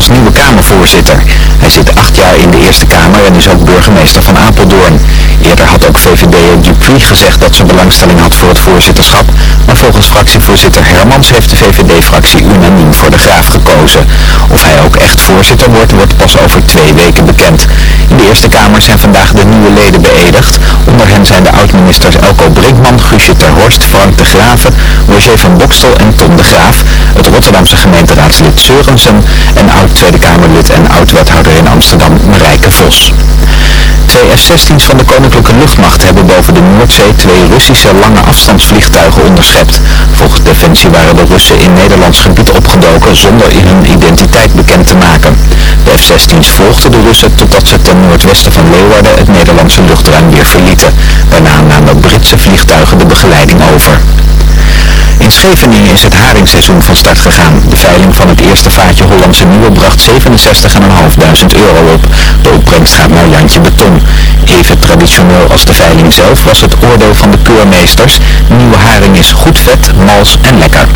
als nieuwe Kamervoorzitter. Hij zit acht jaar in de Eerste Kamer en is ook burgemeester van Apeldoorn. Eerder had ook VVD'er Dupuy gezegd dat ze belangstelling had voor het voorzitterschap, maar volgens fractievoorzitter Hermans heeft de VVD-fractie unaniem voor de Graaf gekozen. Of hij ook echt voorzitter wordt, wordt pas over twee weken bekend. In de Eerste Kamer zijn vandaag de nieuwe leden beëdigd. Onder hen zijn de oud-ministers Elko Brinkman, Guusje ter Horst, Frank de Graven, Roger van Bokstel en Tom de Graaf, het Rotterdamse gemeenteraadslid Seurensen en oud-Tweede Kamerlid en oud-wethouder in Amsterdam Marijke Vos. Twee F-16's van de Koninklijke Luchtmacht hebben boven de Noordzee twee Russische lange afstandsvliegtuigen onderschept. Volgens Defensie waren de Russen in Nederlands gebied opgedoken zonder hun identiteit bekend te maken. De F-16's volgden de Russen totdat ze ten noordwesten van Leeuwarden het Nederlandse luchtruim weer verlieten. Daarna namen Britse vliegtuigen de begeleiding over. In Scheveningen is het haringseizoen van start gegaan. De veiling van het eerste vaatje Hollandse Nieuwe bracht 67.500 euro op. De opbrengst gaat naar Jantje Beton. Even traditioneel als de veiling zelf was het oordeel van de keurmeesters. Nieuwe haring is goed vet, mals en lekker.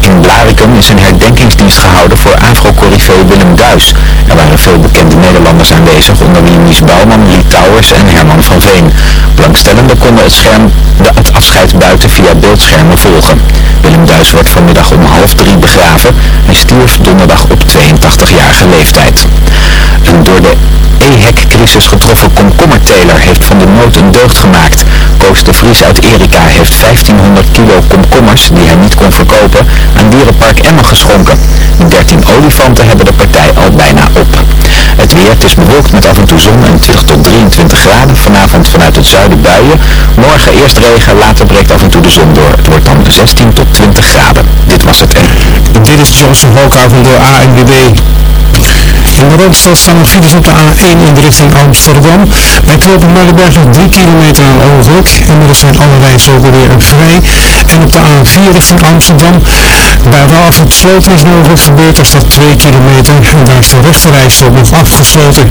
In Blarikum is een herdenkingsdienst gehouden voor afro-corrivee Willem Duis. Er waren veel bekende Nederlanders aanwezig, onder wie Mies Bouwman, Lee Towers en Herman van Veen. Belangstellenden konden het, scherm, de, het afscheid buiten via beeldschermen volgen. Willem Duis wordt vanmiddag om half drie begraven. Hij stierf donderdag op 82-jarige leeftijd. Een door de EHEC-crisis getroffen komkommerteler heeft van de nood een deugd gemaakt. Koos de Vries uit Erika heeft 1500 kilo komkommers die hij niet kon verkopen aan dierenpark Emmen geschonken. 13 olifanten hebben de partij al bijna op. Het weer, het is bewolkt met af en toe zon en 20 tot 23 graden. Vanavond vanuit het zuiden buien. Morgen eerst regen, later breekt af en toe de zon door. Het wordt dan 16 tot 20 graden. Dit was het en. Dit is Johnson Hoka van de ANWB. In de Randstad staan nog files op de A1 in de richting Amsterdam. Bij Knopen Muidenberg nog 3 kilometer aan ongeluk. Inmiddels zijn alle rijstroken weer vrij. En op de A4 richting Amsterdam. Bij het sloten is mogelijk gebeurd. Er staat 2 kilometer. En daar is de rechte rijstrook nog afgesloten.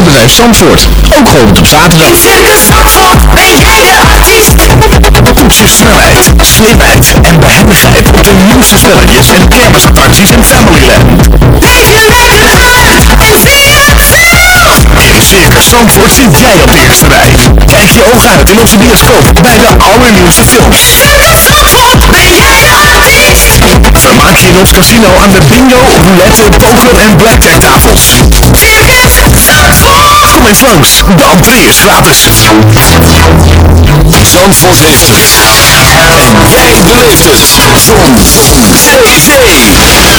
Autobedrijf Zandvoort, ook geopend op zaterdag. Toets je snelheid, slimheid en behendigheid op de nieuwste spelletjes en kermisattracties en Familyland. In Circus Zandvoort zit jij op de eerste rij. Kijk je ogen uit in onze bioscoop bij de allernieuwste films. Vermaak je in ons casino aan de bingo, roulette, poker en blackjack tafels. Kom eens langs, de entree is gratis. Zandvoort heeft het. En jij beleeft het. Zon. Zee. Zee.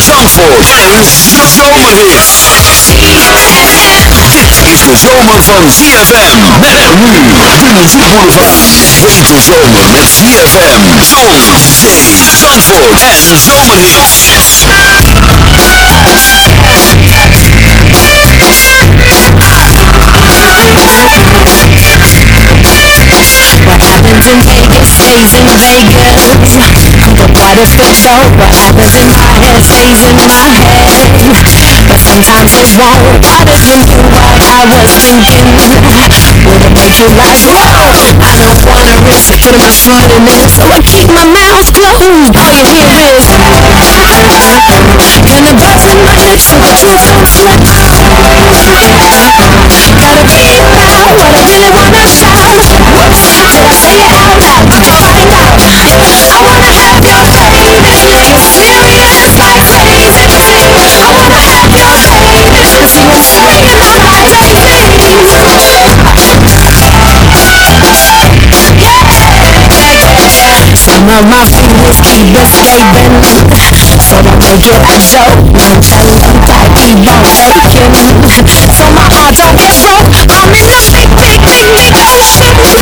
Zandvoort. En zomerhit. Dit is de zomer van ZFM. Met nu de muziekboulevard. Hete zomer met ZFM. Zon. Zee. Zandvoort. En zomerhit. What happens in Vegas stays in Vegas. Show. What happens in my head stays in my head. Sometimes it won't. If you knew what I was thinking? Would it make you like, whoa? I don't wanna risk putting my foot in it, so I keep my mouth closed. All you hear is, the breath in my neck, so the truth don't slip out. Gotta be about what I really wanna my fingers keep escaping So I make it a joke When tell them that keep on aching So my heart don't get broke I'm in a big, big, big, big ocean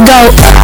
go.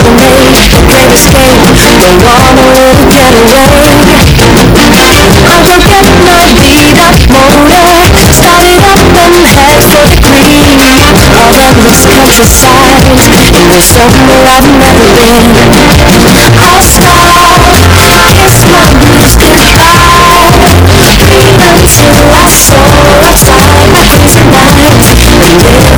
Wanna make a great escape wanna get away. I my beat up motor Start it up and head for the green All that this countryside And there's somewhere I've never been I'll stop, kiss my blues goodbye Dream until I soar outside tonight And live really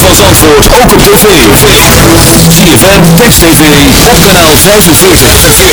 van Zandvoort ook op tv. ZFM, Text TV, op kanaal 45.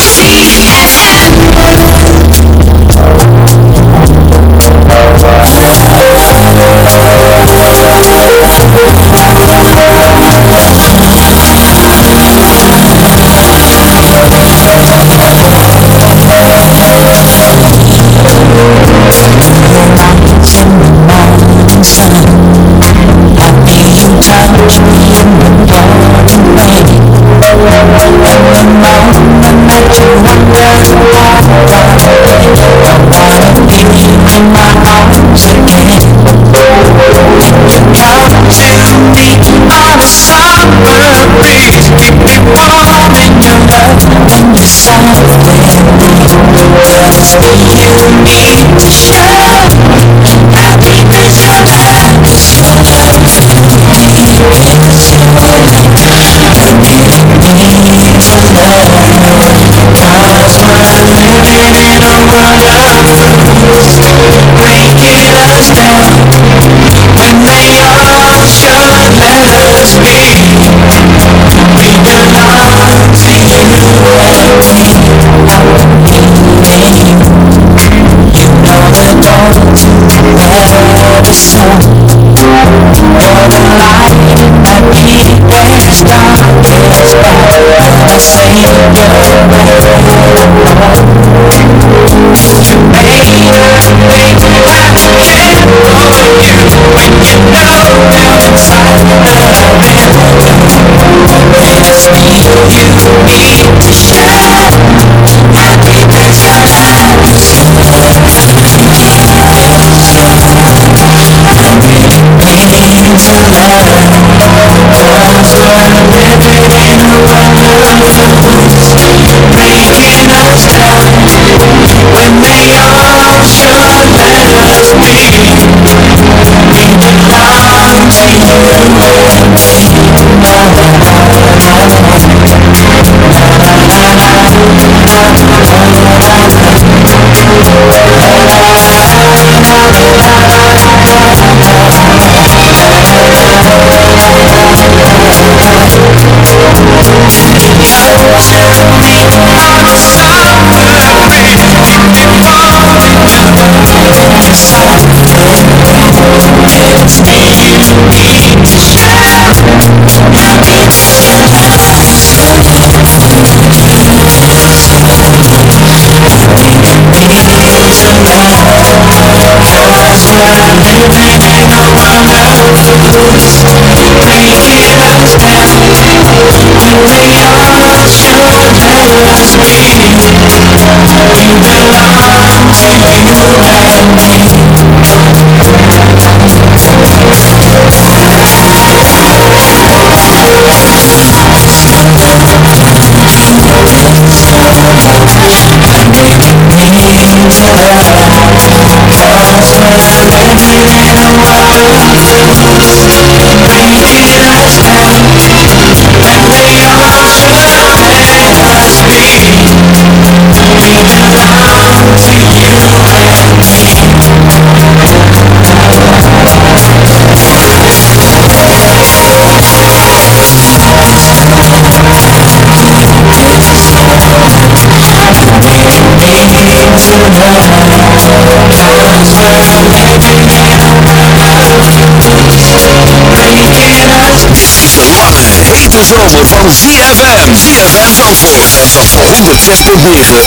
Hete zomer van ZFM. ZFM Zandvoort. Zandvoort 106.9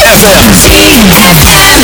FM.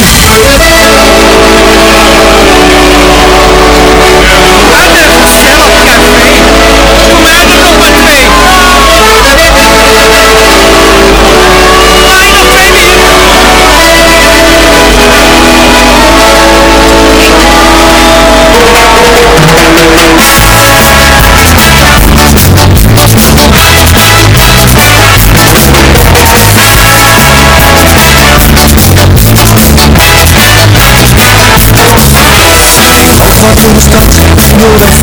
you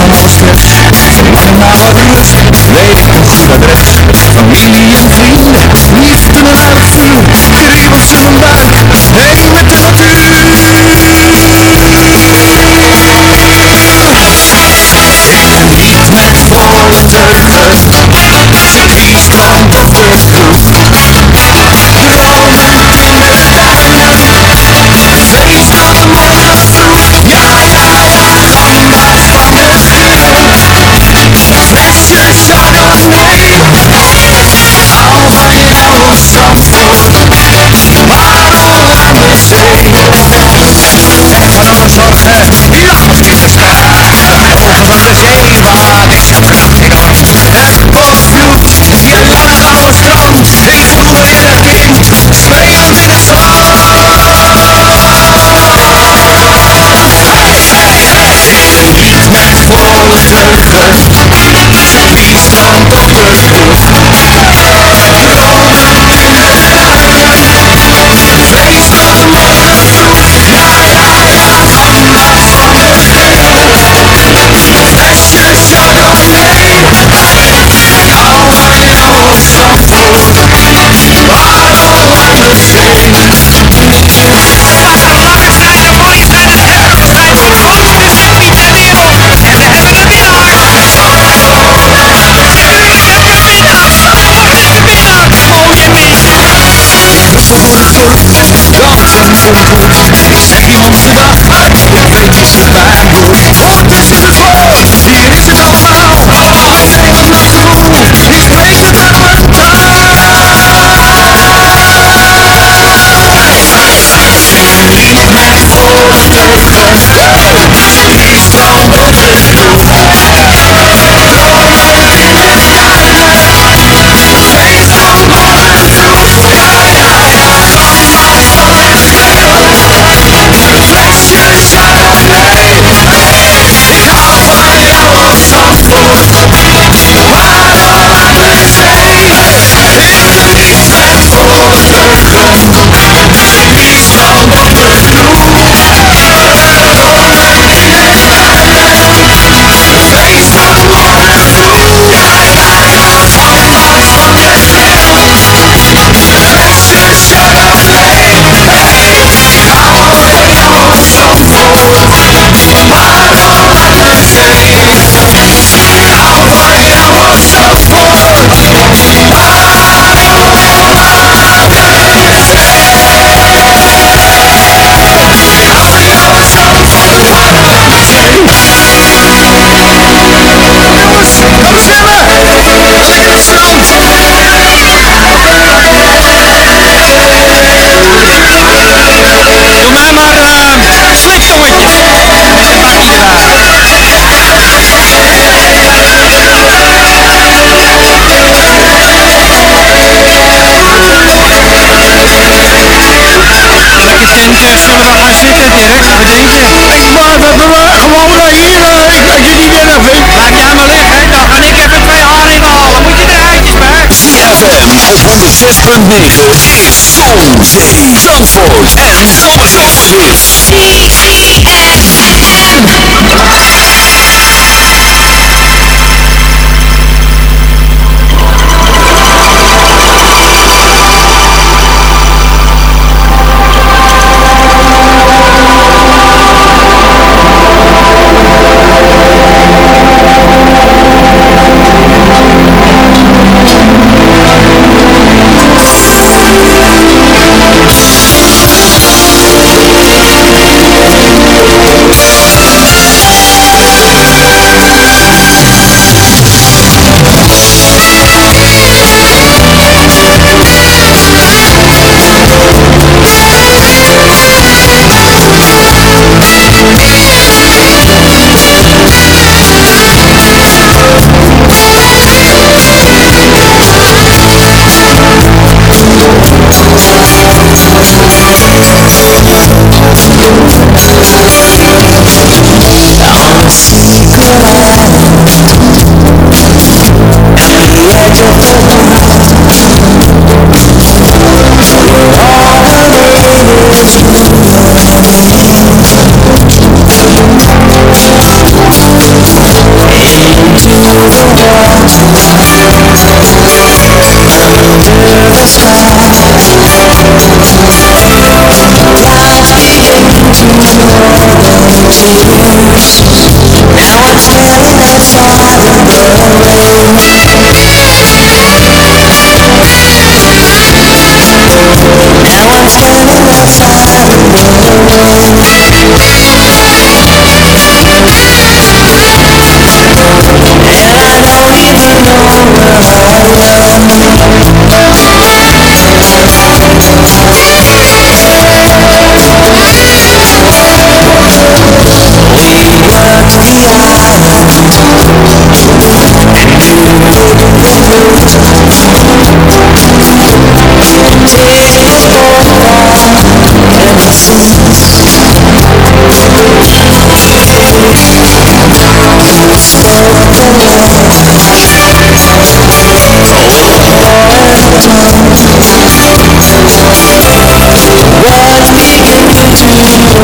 Zandvoort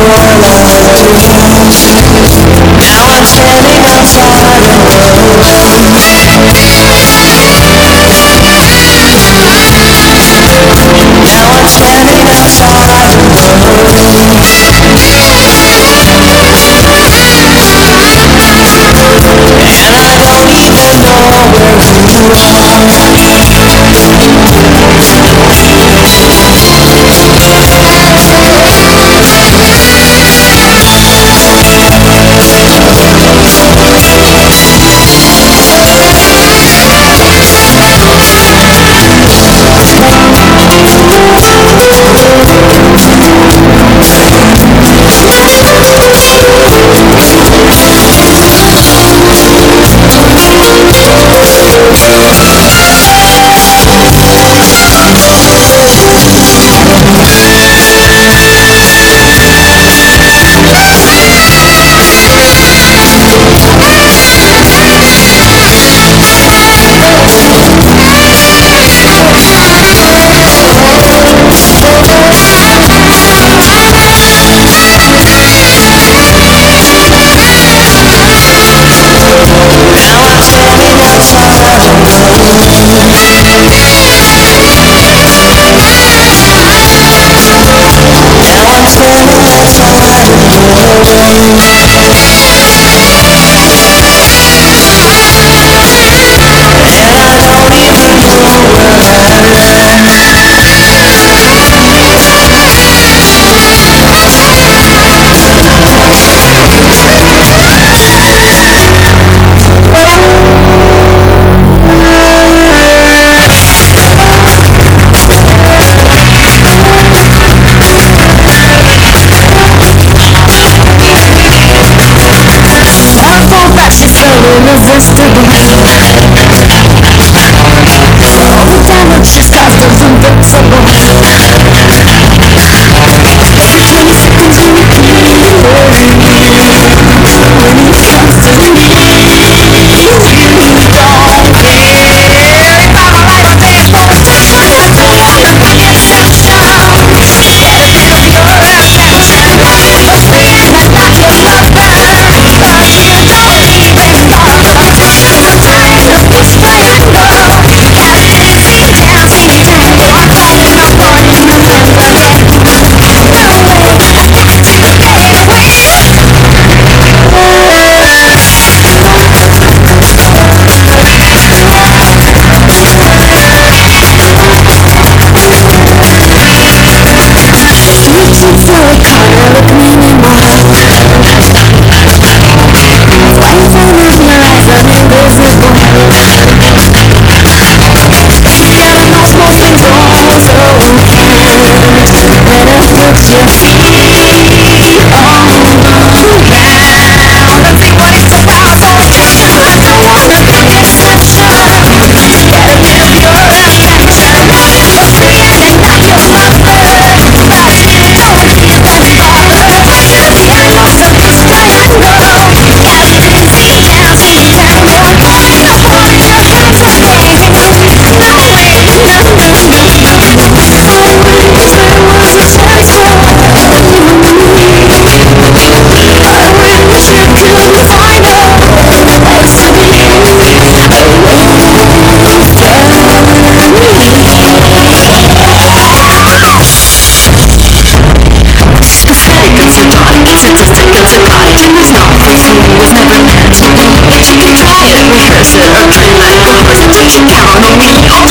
one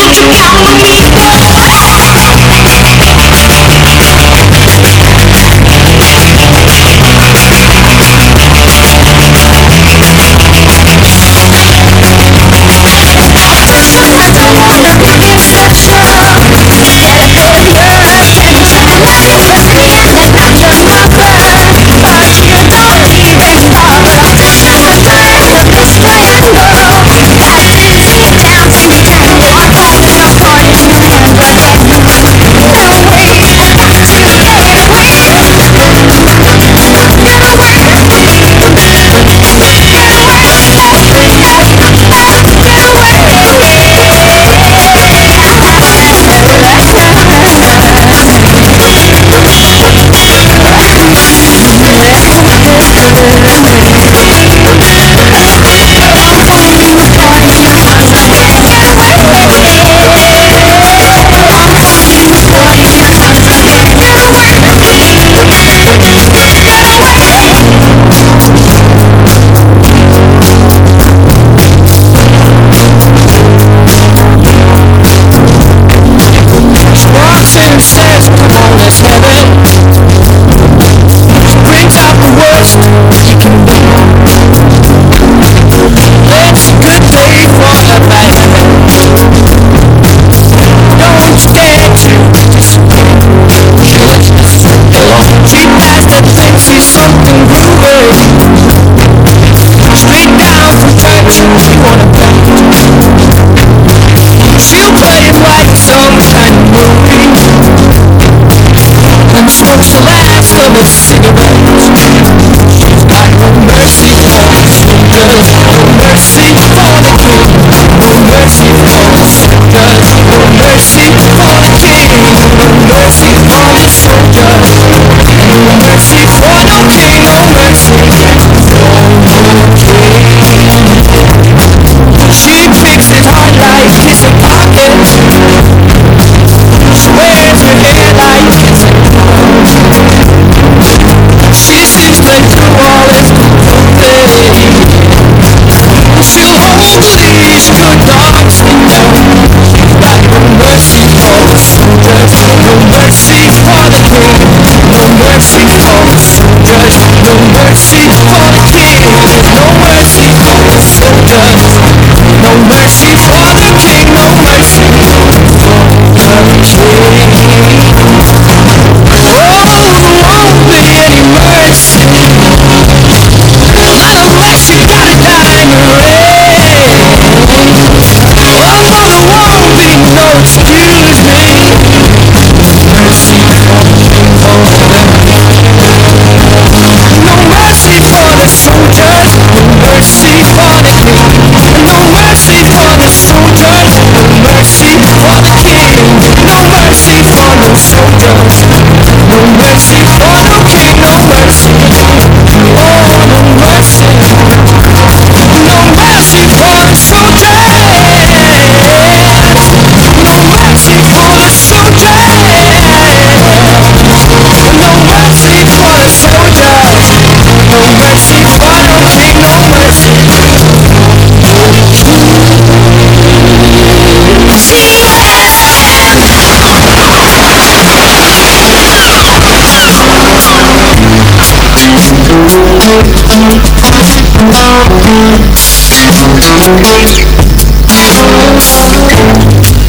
Yeah.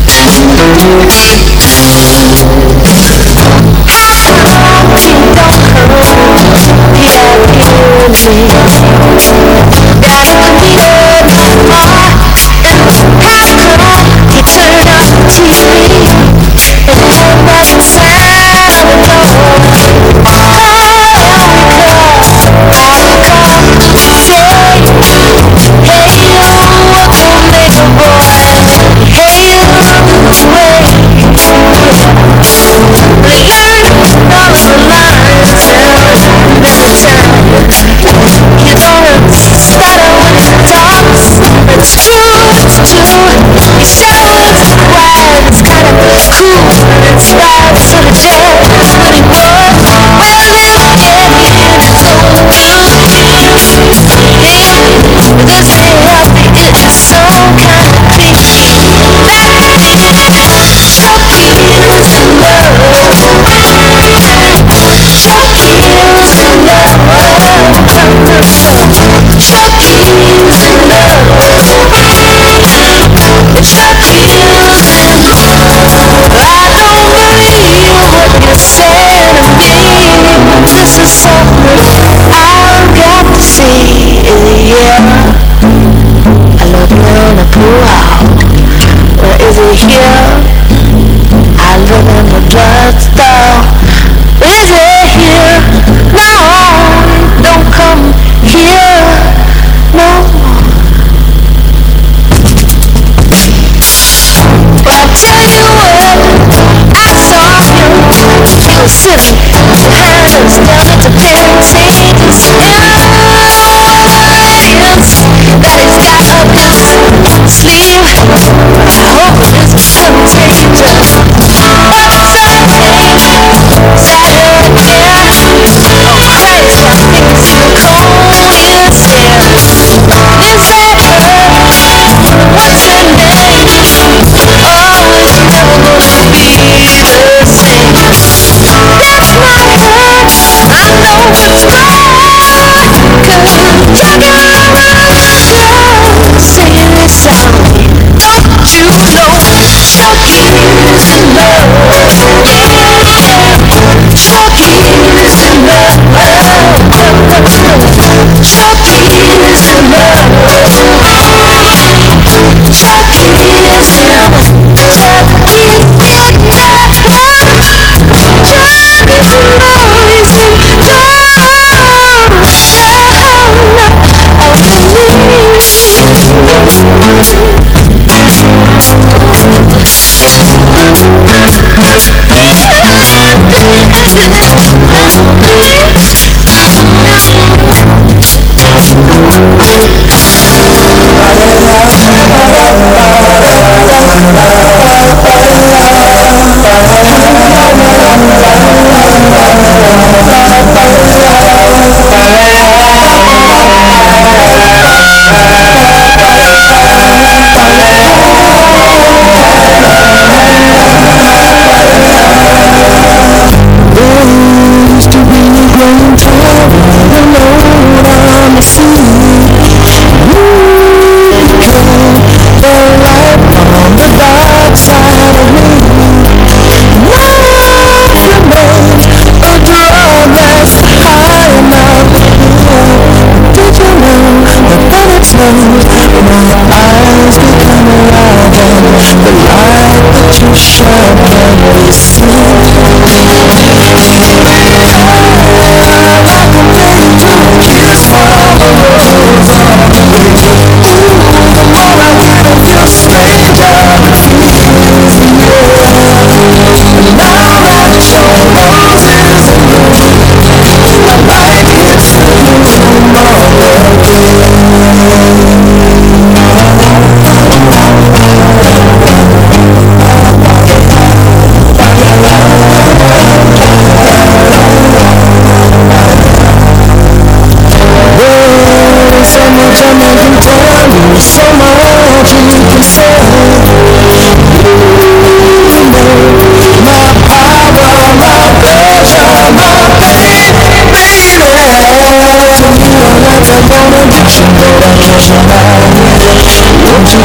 Thank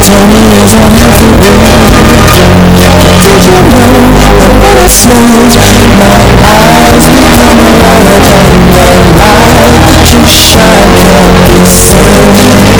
tell me is I have to be Did you. know that when it snows My eyes become a alive And the light you shine can't sun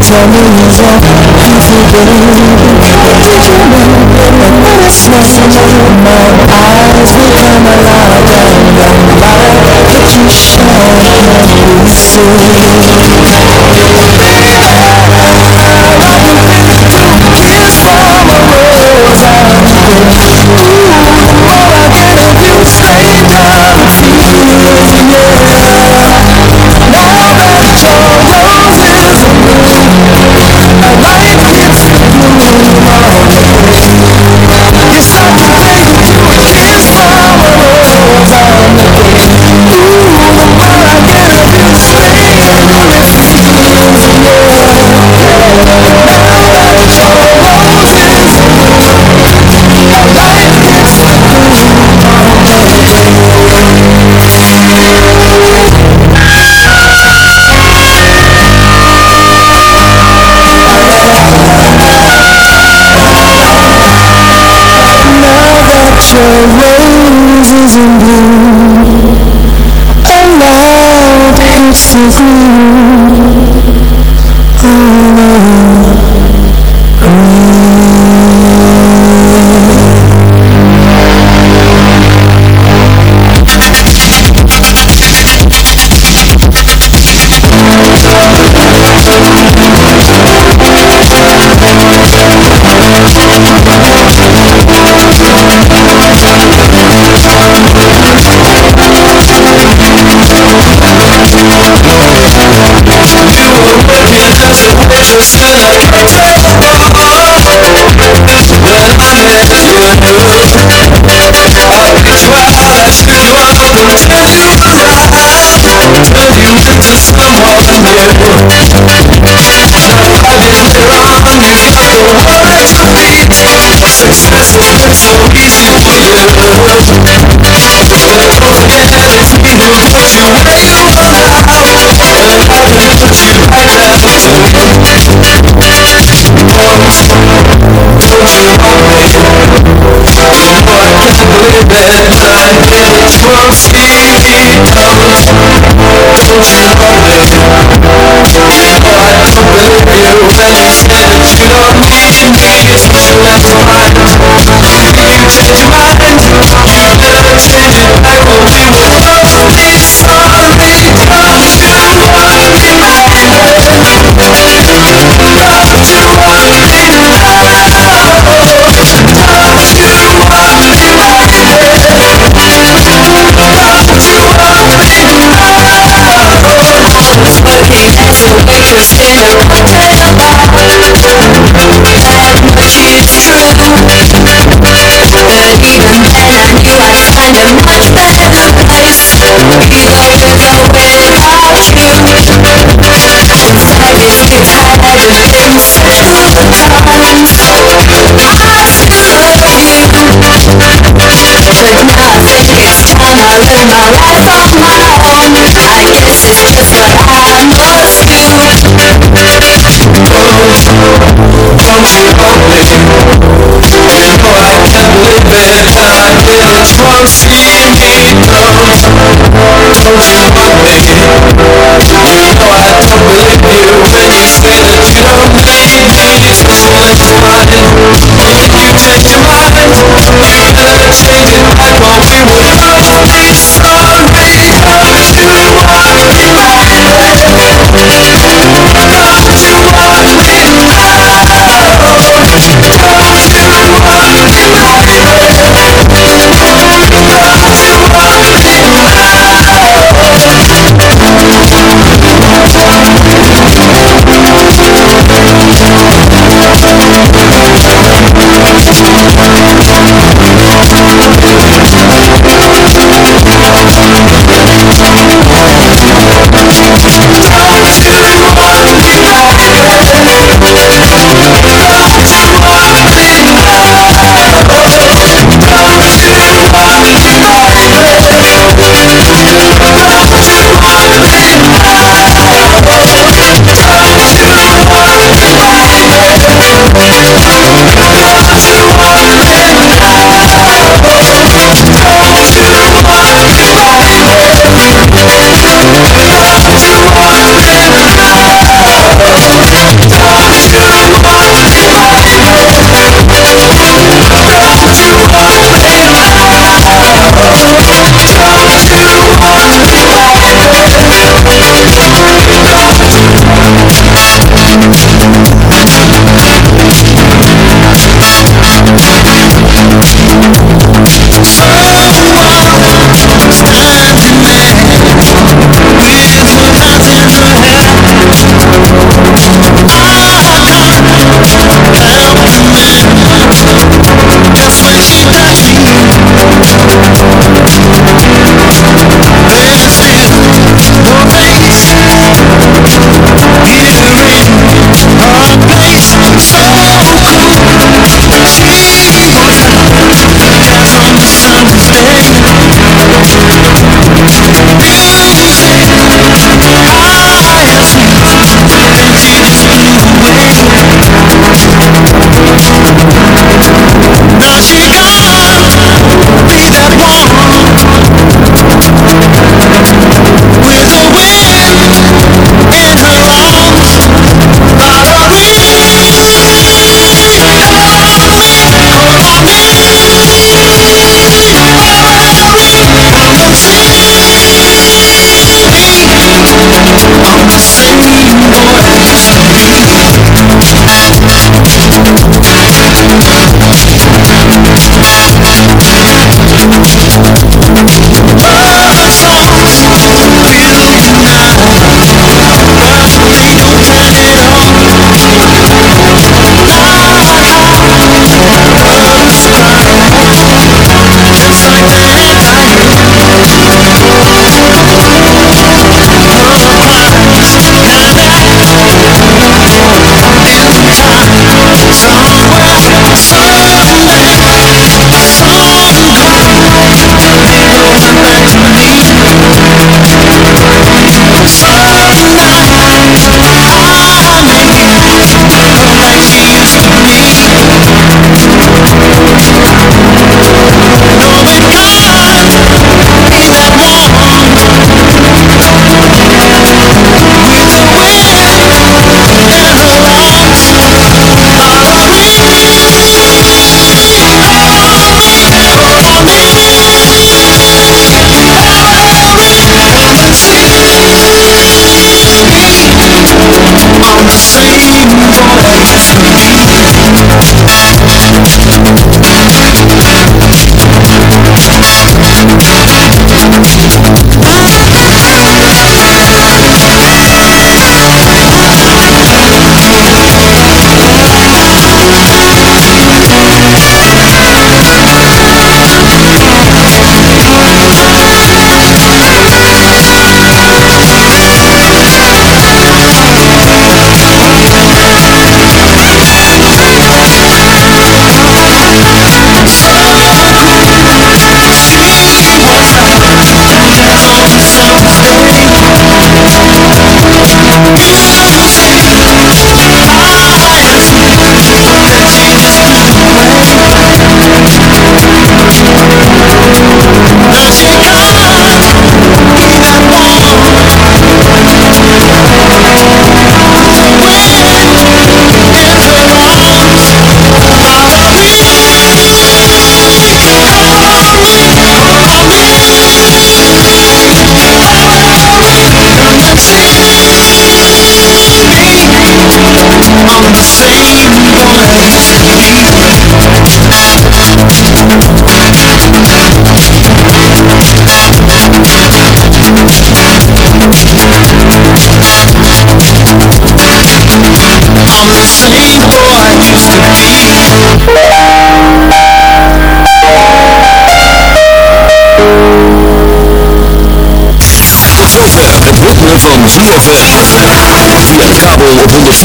tell me he's a easy game What did you know? And when I smile My eyes become come alive And the light that you shine see? away. I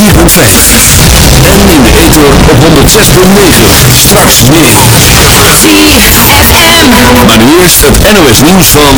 En in de ether op 106.9. Straks meer. ZFM. Maar nu eerst het NOS nieuws van...